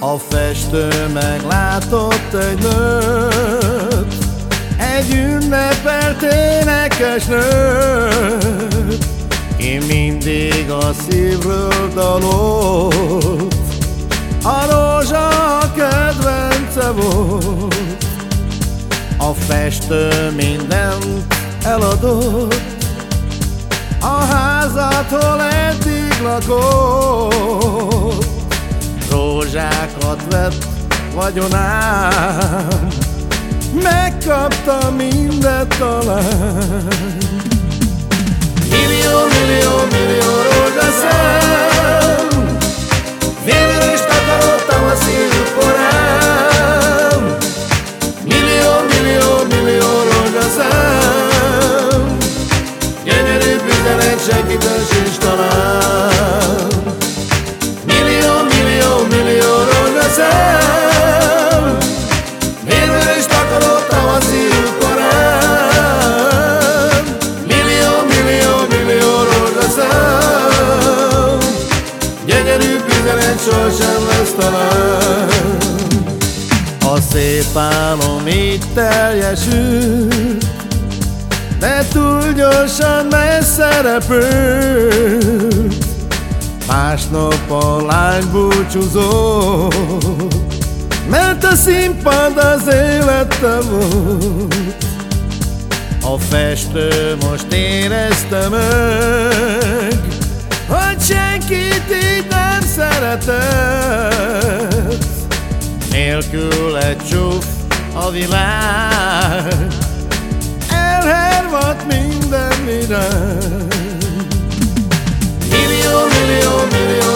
A festő meglátott egy nőt, egy ünnepelt énekes nőt, ki mindig a szívről dalolt, a rózsa a kedvence volt. A festő mindent eladott, házat, hol eddig lakott, rózsákat vett vagyonám, megkapta mindet talán. Üzenet sosem lesz talán. A szép álom így teljesült, de túl gyorsan messze repült. Másnap a lány búcsúzott, mert a színpad az élete volt. A festő most érezte meg, hogy senkit így nem szeretett. Nélkül egy csúf a világ, elhervadt minden irány. Millió, millió, millió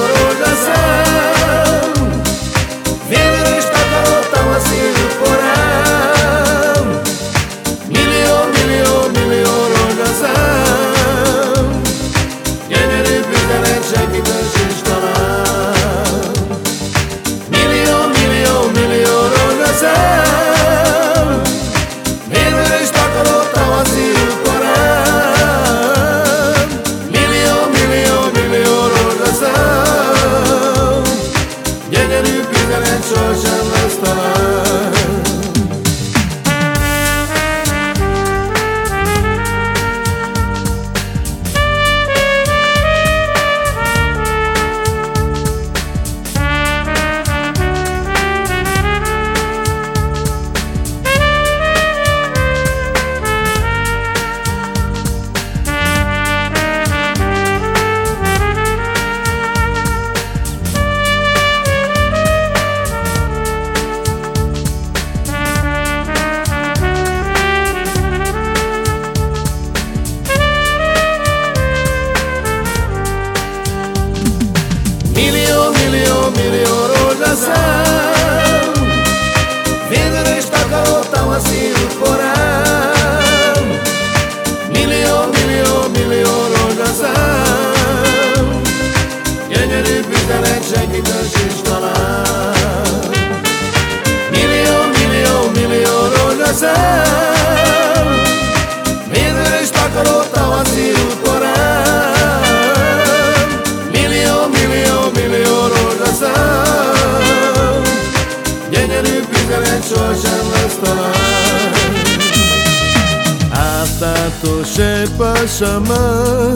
Santo sempre chamando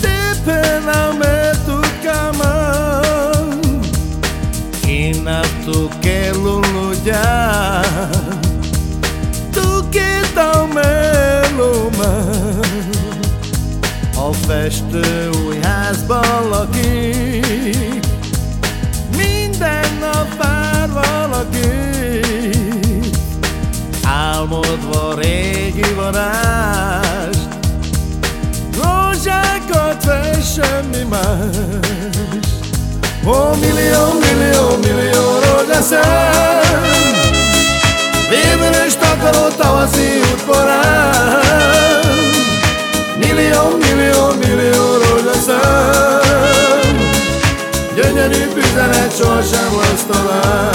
Te pela metu cama E na tu que luluja Tu que tal meloma Ao festa semmi más. Ó, millió, millió, millió rózsaszám Végül is takarodtam a szívút porán Millió, millió, millió rózsaszám Gyönyörű üzenet sohasem lesz talán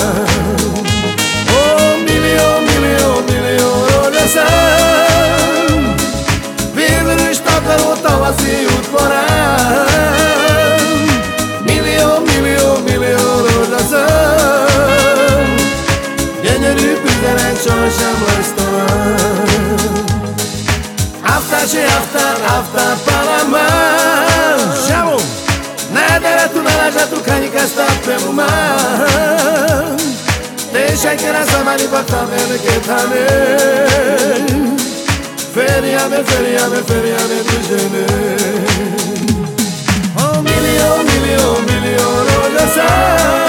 cadera tu naraja tu canica sta pe umam Teşekkür azamani bakta beni getane Feryame feryame feryame dijene Oh milyon milyon milyon olasa